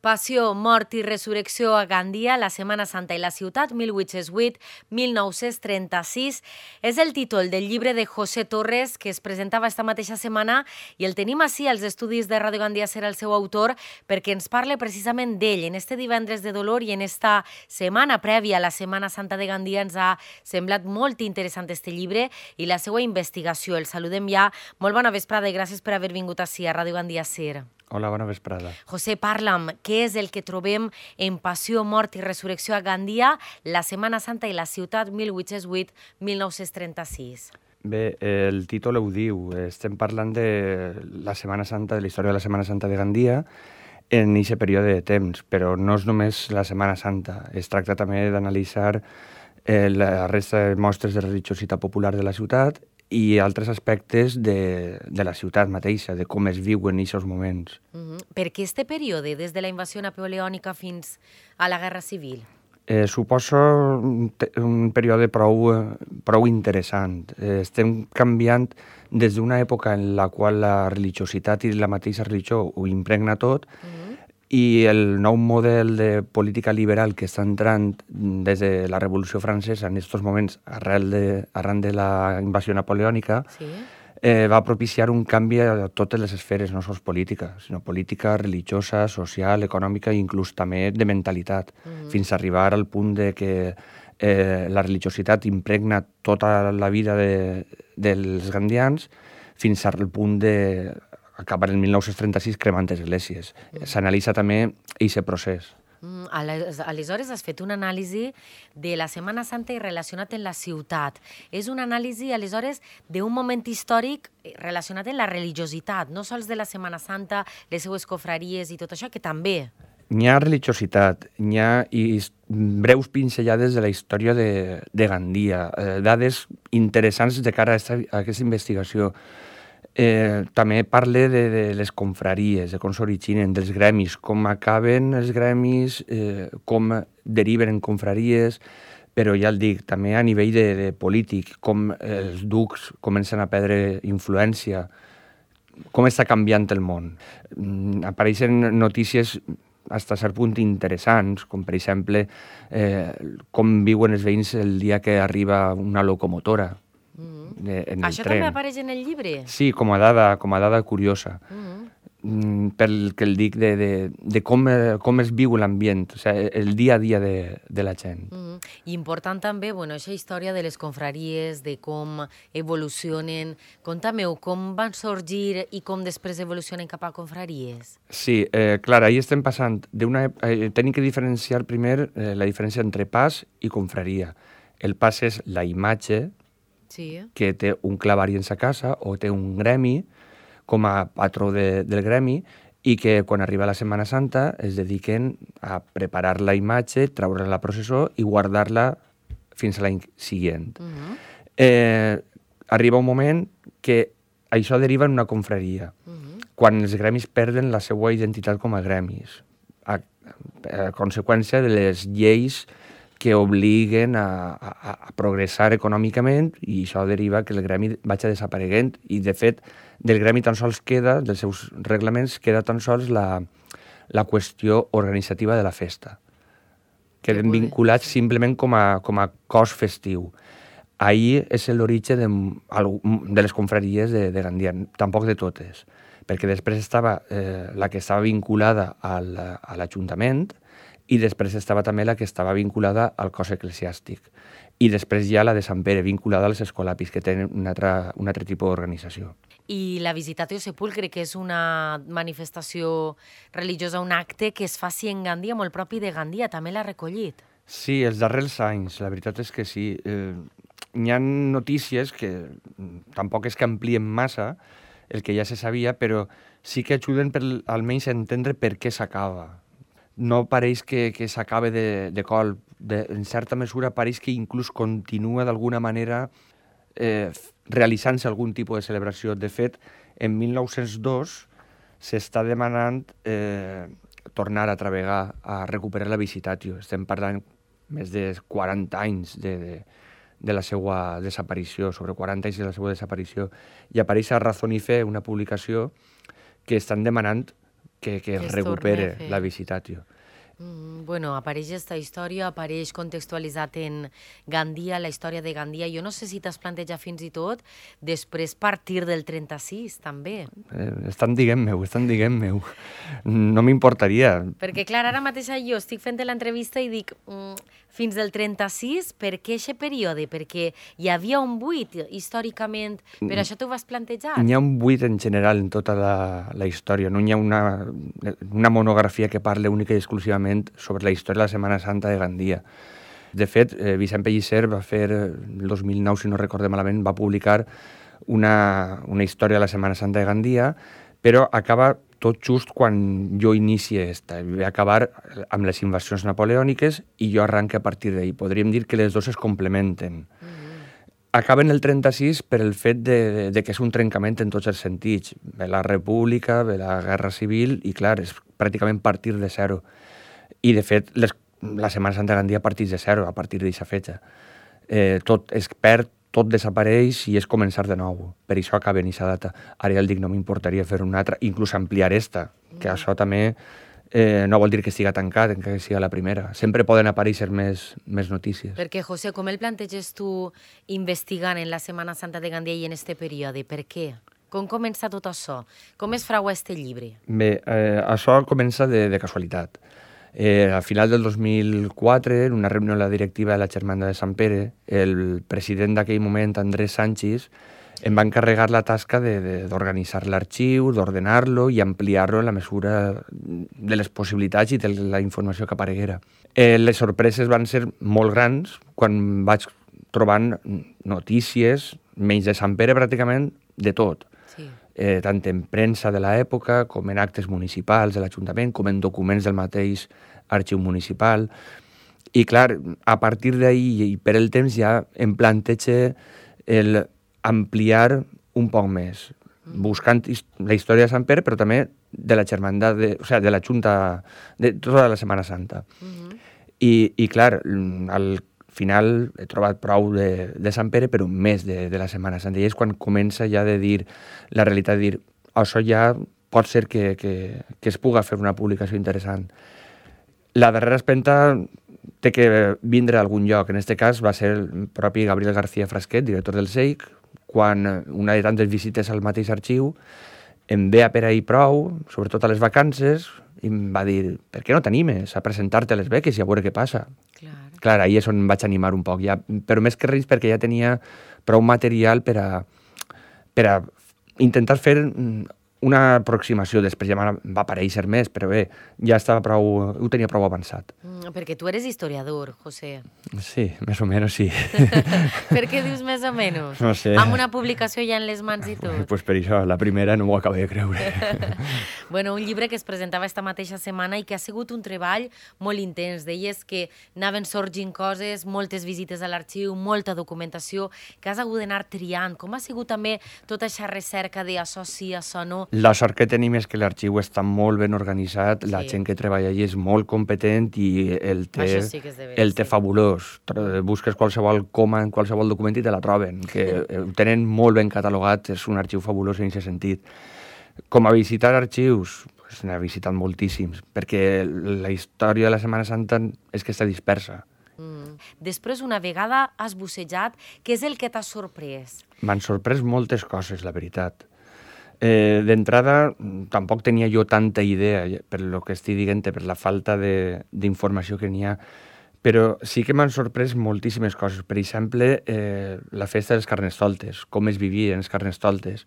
Passió, mort i resurrecció a Gandia, la Setmana Santa i la ciutat, 1808-1936. És el títol del llibre de José Torres que es presentava esta mateixa setmana i el tenim així als estudis de Ràdio Gandia ser el seu autor perquè ens parle precisament d'ell. En este divendres de dolor i en esta setmana prèvia a la Setmana Santa de Gandia ens ha semblat molt interessant este llibre i la seva investigació. El saludem ja. Molt bona vesprada i gràcies per haver vingut així a Ràdio Gandia Ser. Hola, bona vesprada. José, parla'm, què és el que trobem en Passió, Mort i Resurrecció a Gandia, la Setmana Santa i la ciutat 1808-1936? Bé, el títol ho diu. Estem parlant de la Setmana Santa, de la història de la Setmana Santa de Gandia, en aquest període de temps, però no és només la Setmana Santa. Es tracta també d'analitzar eh, la resta de mostres de religiositat popular de la ciutat i altres aspectes de, de la ciutat mateixa, de com es viuen en aquests moments. Mm -hmm. Per què este període, des de la invasió napoleònica fins a la Guerra Civil? Eh, suposo un, un període prou, prou interessant. Eh, estem canviant des d'una època en la qual la religiositat i la mateixa religió ho impregna tot, mm -hmm i el nou model de política liberal que està entrant des de la Revolució Francesa en aquests moments, arrel de, arran de la invasió napoleònica, sí. eh, va propiciar un canvi a totes les esferes, no sols política, sinó política, religiosa, social, econòmica i inclús també de mentalitat, mm -hmm. fins a arribar al punt de que eh, la religiositat impregna tota la vida de, dels gandians fins al punt de acaba en 1936 cremant esglésies. Mm. S'analitza també aquest procés. Mm, aleshores has fet una anàlisi de la Setmana Santa i relacionat amb la ciutat. És una anàlisi, aleshores, d'un moment històric relacionat amb la religiositat, no sols de la Setmana Santa, les seues cofraries i tot això, que també. N'hi ha religiositat, n'hi ha breus pinzellades de la història de, de Gandia, eh, dades interessants de cara a, esta, a aquesta investigació. Eh, també parle de, de les confraries, de com s'originen, dels gremis, com acaben els gremis, eh, com deriven en confraries, però ja el dic, també a nivell de, de polític, com els ducs comencen a perdre influència, com està canviant el món. Mm, apareixen notícies fins a cert punt interessants, com per exemple eh, com viuen els veïns el dia que arriba una locomotora, de, en Això el tren. també apareix en el llibre? Sí, com a dada, com a dada curiosa. Mm -hmm. Mm, pel que el dic de, de, de com, com es viu l'ambient, o sigui, el dia a dia de, de la gent. Mm -hmm. I important també, bueno, aquesta història de les confraries, de com evolucionen. Conta'm-ho, com van sorgir i com després evolucionen cap a confraries? Sí, eh, clar, ahir estem passant d'una... Eh, tenim que diferenciar primer eh, la diferència entre pas i confraria. El pas és la imatge sí. que té un clavari en sa casa o té un gremi com a patró de, del gremi i que quan arriba la Setmana Santa es dediquen a preparar la imatge, treure la processó i guardar-la fins a l'any següent. Uh -huh. eh, arriba un moment que això deriva en una confraria, uh -huh. quan els gremis perden la seva identitat com a gremis, a, a conseqüència de les lleis que obliguen a, a, a progressar econòmicament i això deriva que el gremi vagi desapareguent i, de fet, del gremi tan sols queda, dels seus reglaments, queda tan sols la, la qüestió organitzativa de la festa. Queden vinculats simplement com a, com a cos festiu. Ahir és l'origen de, de les confraries de, de Gandia, tampoc de totes, perquè després estava eh, la que estava vinculada al, a l'Ajuntament, i després estava també la que estava vinculada al cos eclesiàstic. I després hi ha la de Sant Pere, vinculada als escolapis, que tenen un altre, un altre tipus d'organització. I la Visitatio Sepulcre, que és una manifestació religiosa, un acte que es faci en Gandia, molt propi de Gandia, també l'ha recollit. Sí, els darrers anys, la veritat és que sí. Eh, hi ha notícies que tampoc és que amplien massa el que ja se sabia, però sí que ajuden per almenys a entendre per què s'acaba no pareix que, que s'acabe de, de col. De, en certa mesura pareix que inclús continua d'alguna manera eh, realitzant-se algun tipus de celebració. De fet, en 1902 s'està demanant eh, tornar a travegar, a recuperar la Visitatio. Estem parlant més de 40 anys de, de, de la seva desaparició, sobre 40 anys de la seva desaparició, i apareix a Razón i Fe una publicació que estan demanant que, que, que recupere la visitatio. Mm, bueno, apareix aquesta història, apareix contextualitzat en Gandia, la història de Gandia. Jo no sé si t'has plantejat fins i tot després partir del 36, també. Eh, estan diguem meu, estan diguem meu. No m'importaria. Perquè, clar, ara mateix jo estic fent l'entrevista i dic... Mm, fins del 36, per què aquest període? Perquè hi havia un buit històricament, per mm. això t'ho vas plantejar? N'hi ha un buit en general en tota la, la història, no hi ha una, una monografia que parle única i exclusivament sobre la història de la Setmana Santa de Gandia. De fet, eh, Vicent Pellicer va fer, el 2009, si no recorde malament, va publicar una, una història de la Setmana Santa de Gandia, però acaba tot just quan jo inicie esta. Ve acabar amb les invasions napoleòniques i jo arranque a partir d'ahir. Podríem dir que les dues es complementen. Mm -hmm. Acaben el 36 per el fet de, de que és un trencament en tots els sentits. Ve la república, ve la guerra civil i, clar, és pràcticament partir de zero. I, de fet, les, la Setmana Santa Gandia partís de zero a partir d'aquesta fetge. Eh, tot es perd, tot desapareix i és començar de nou. Per això acaba en aquesta data. Ara ja el dic, no m'importaria fer una altra, inclús ampliar esta, que mm. això també eh, no vol dir que estiga tancat, que sigui la primera. Sempre poden aparèixer més, més notícies. Perquè, José, com el planteges tu investigant en la Setmana Santa de Gandia i en este període? Per què? Com comença tot això? Com es frau este llibre? Bé, eh, això comença de, de casualitat. Eh, a final del 2004, en una reunió de la directiva de la Germana de Sant Pere, el president d'aquell moment, Andrés Sánchez, em va encarregar la tasca d'organitzar l'arxiu, d'ordenar-lo i ampliar-lo en la mesura de les possibilitats i de la informació que apareguera. Eh, les sorpreses van ser molt grans quan vaig trobant notícies, menys de Sant Pere pràcticament, de tot. Eh, tant en premsa de l'època, com en actes municipals de l'Ajuntament, com en documents del mateix arxiu municipal. I clar, a partir d'ahir i per el temps ja em planteja el ampliar un poc més, buscant la història de Sant Pere, però també de la germandat, de, o sigui, de la Junta, de tota la Setmana Santa. Uh -huh. I, I clar, al final he trobat prou de, de Sant Pere, però més de, de la Setmana Santa. I és quan comença ja de dir, la realitat de dir, això ja pot ser que, que, que es puga fer una publicació interessant la darrera espenta té que vindre a algun lloc. En aquest cas va ser el propi Gabriel García Frasquet, director del SEIC, quan una de tantes visites al mateix arxiu em ve a per ahir prou, sobretot a les vacances, i em va dir, per què no t'animes a presentar-te a les beques i a veure què passa? Clar. Clar, ahir és on em vaig animar un poc, ja, però més que res perquè ja tenia prou material per a, per a intentar fer una aproximació, després ja va aparèixer més, però bé, ja estava prou, ho tenia prou avançat. Mm, perquè tu eres historiador, José. Sí, més o menys sí. per què dius més o menys? No sé. Amb una publicació ja en les mans i tot. pues per això, la primera no m'ho acabo de creure. bueno, un llibre que es presentava esta mateixa setmana i que ha sigut un treball molt intens. Deies que anaven sorgint coses, moltes visites a l'arxiu, molta documentació, que has hagut d'anar triant. Com ha sigut també tota aquesta recerca de això sí, això no? La sort que tenim és que l'arxiu està molt ben organitzat, sí. la gent que treballa allí és molt competent i el té, sí el té sí. fabulós. Busques qualsevol coma en qualsevol document i te la troben, que ho tenen molt ben catalogat, és un arxiu fabulós en aquest sentit. Com a visitar arxius, pues, n'he visitat moltíssims, perquè la història de la Setmana Santa és que està dispersa. Mm. Després, una vegada has bussejat, què és el que t'ha sorprès? M'han sorprès moltes coses, la veritat. Eh, D'entrada, tampoc tenia jo tanta idea, per lo que estic dient, per la falta d'informació que n'hi ha, però sí que m'han sorprès moltíssimes coses. Per exemple, eh, la festa dels carnestoltes, com es vivien els carnestoltes,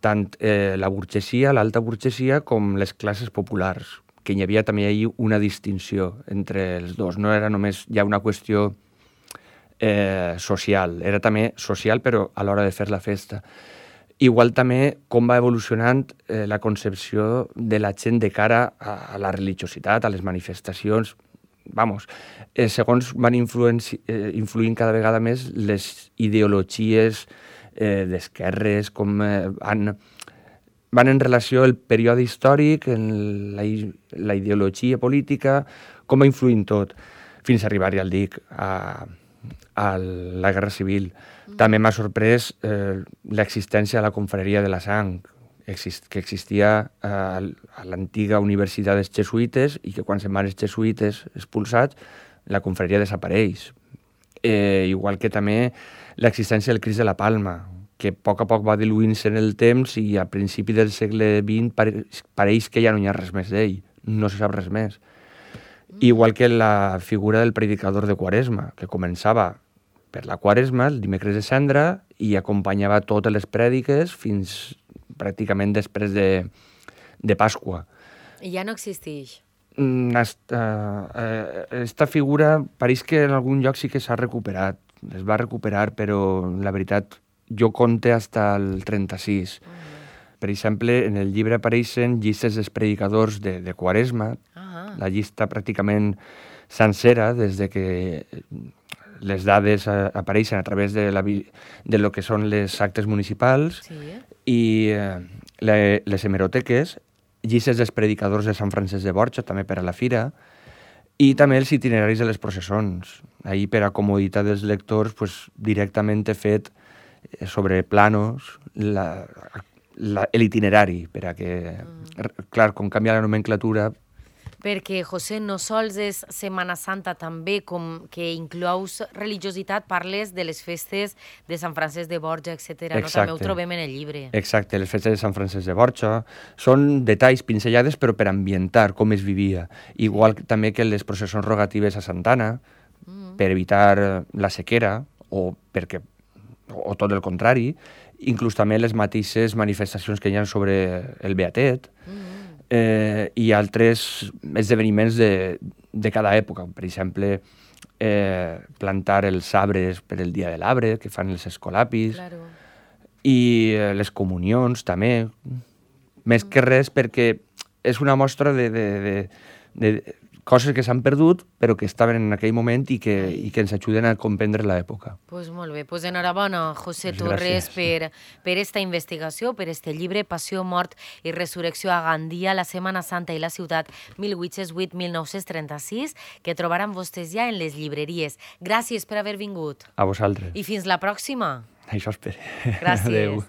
tant eh, la burgesia, l'alta burgesia, com les classes populars, que hi havia també ahir una distinció entre els dos. No era només ja una qüestió eh, social, era també social, però a l'hora de fer la festa. Igual també com va evolucionant eh, la concepció de la gent de cara a, a la religiositat, a les manifestacions. Vamos, eh, segons van eh, influint cada vegada més les ideologies eh, d'esquerres, com eh, han, van en relació el període històric, en la, la ideologia política, com va influint tot, fins a arribar, ja el dic, a, a la Guerra Civil. Mm. També m'ha sorprès eh, l'existència de la confraria de la sang. exist, que existia a, a l'antiga universitat dels jesuïtes i que quan se'n van els jesuïtes expulsats, la confraria desapareix. Eh, igual que també l'existència del Cris de la Palma, que a poc a poc va diluint-se en el temps i a principi del segle XX pareix, pareix que ja no hi ha res més d'ell, no se sap res més. Mm. Igual que la figura del predicador de Quaresma, que començava per la Quaresma, el dimecres de cendra, i acompanyava totes les prèdiques fins pràcticament després de, de Pasqua. I ja no existeix? Mm, esta, eh, esta figura pareix que en algun lloc sí que s'ha recuperat. Es va recuperar, però la veritat jo conte hasta el 36. Uh -huh. Per exemple, en el llibre apareixen llistes dels predicadors de, de Quaresma, uh -huh. la llista pràcticament sencera, des de que les dades apareixen a través de, la, de lo que són les actes municipals sí. i eh, le, les hemeroteques, llistes dels predicadors de Sant Francesc de Borja, també per a la fira, i també els itineraris de les processons. Ahir, per a comoditat dels lectors, pues, directament he fet Eh, sobre planos l'itinerari, per a que, mm. clar, com canvia la nomenclatura... Perquè, José, no sols és Setmana Santa també, com que inclous religiositat, parles de les festes de Sant Francesc de Borja, etc. No? També ho trobem en el llibre. Exacte, les festes de Sant Francesc de Borja són detalls pinzellades, però per ambientar com es vivia. Igual sí. també que les processons rogatives a Santana, mm. per evitar la sequera, o perquè o tot el contrari, inclús també les mateixes manifestacions que hi ha sobre el Beatet mm. Eh, i altres esdeveniments de, de cada època. Per exemple, eh, plantar els arbres per el Dia de l'Arbre, que fan els escolapis, claro. i eh, les comunions també, més mm. que res perquè és una mostra de, de, de, de coses que s'han perdut però que estaven en aquell moment i que, i que ens ajuden a comprendre l'època. Pues molt bé, pues enhorabona, José pues Torres, per, per esta investigació, per este llibre Passió, Mort i Resurrecció a Gandia, la Setmana Santa i la ciutat 1808-1936, que trobaran vostès ja en les llibreries. Gràcies per haver vingut. A vosaltres. I fins la pròxima. Això espero. Gràcies. Adéu.